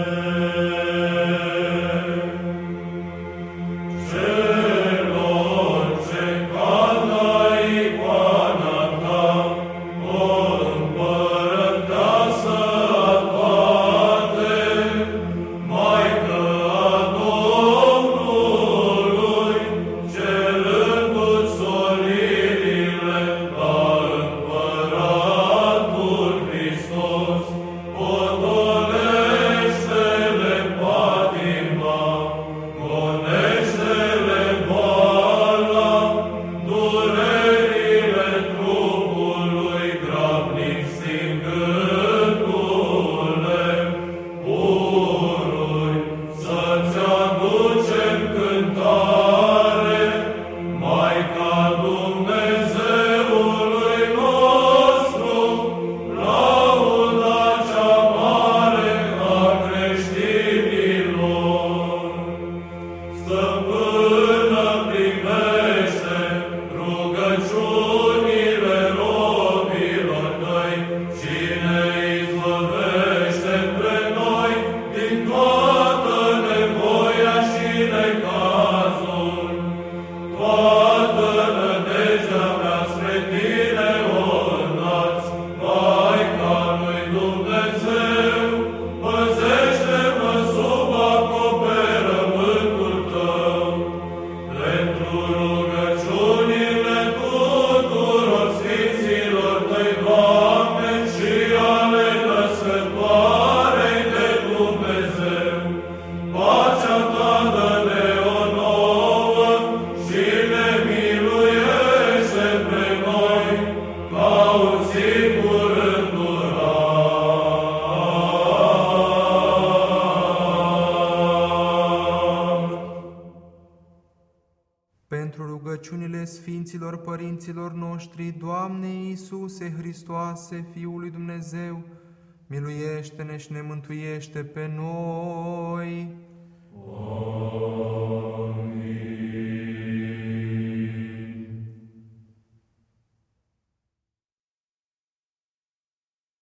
Amen. Rugăciunile Sfinților Părinților noștri, Doamne Iisuse Hristoase, Fiul lui Dumnezeu, miluiește-ne și ne mântuiește pe noi. Amin.